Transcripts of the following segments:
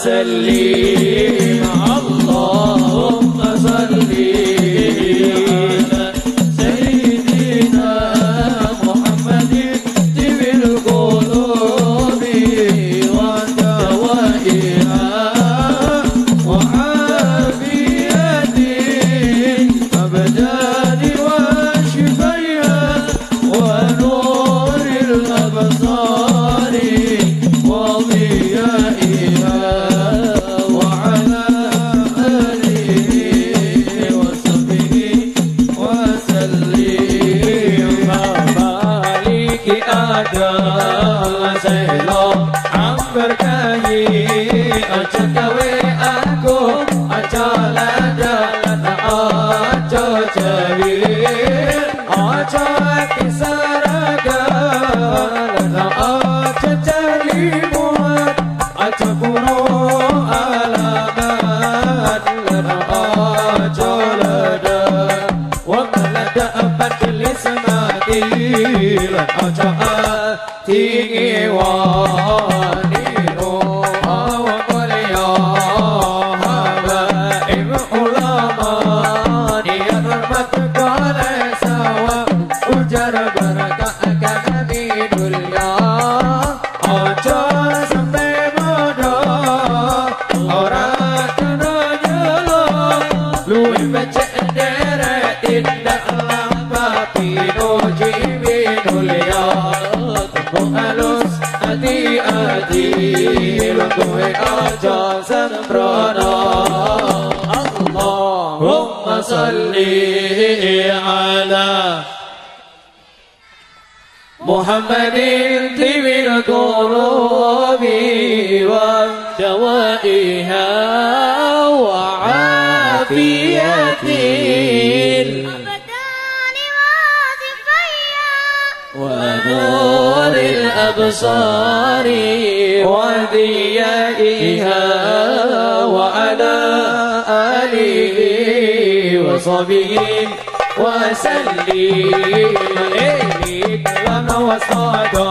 وسلم. Allahumma salli ala محمد طب القلوب ودوائها وعافية أبدان وصفيا ونور الأبصار وضيائها. وعلى آله وصحبه وسلم. إليك لما وصادا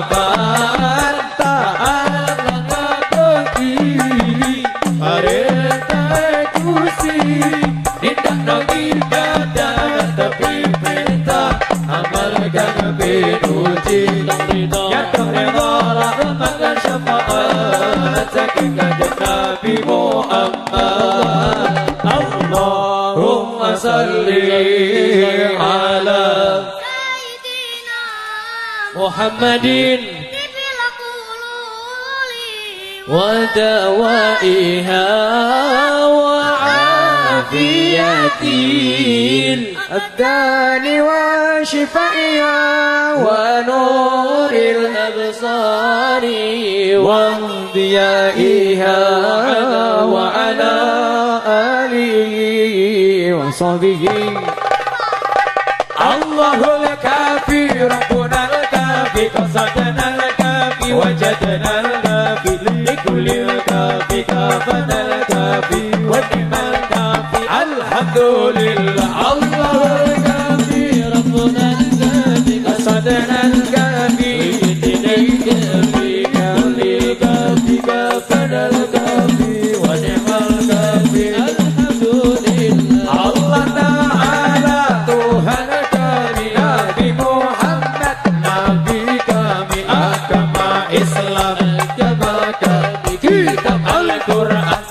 Bye. Ala سيدنا القلوب ودوائها وعافية الأبدان وشفائها ونور الأبصار وضيائها وعلى آله وصحبه. الله الكافي ربنا الكافي قصدنا الكافي وجدنا الكافي لكل الكافي كافنا الكافي ونعم الكافي الحمد لله الله الكافي ربنا الكافي قصدنا الكافي وجدنا الكافي كل الكافي كافنا الكافي ونعم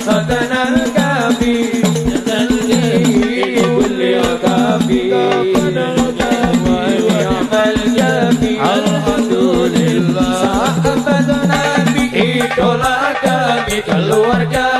قصدنا الكافي يا قلبي قول لي يا كافي Keluarga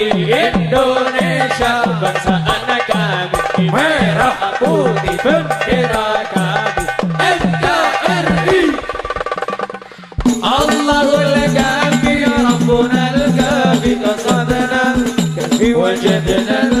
bumi Indonesia bangsa anak kami merah putih bendera kami NKRI Allahul Kafi Rabbuna Al-Kafi Qasadana Kafi wajadana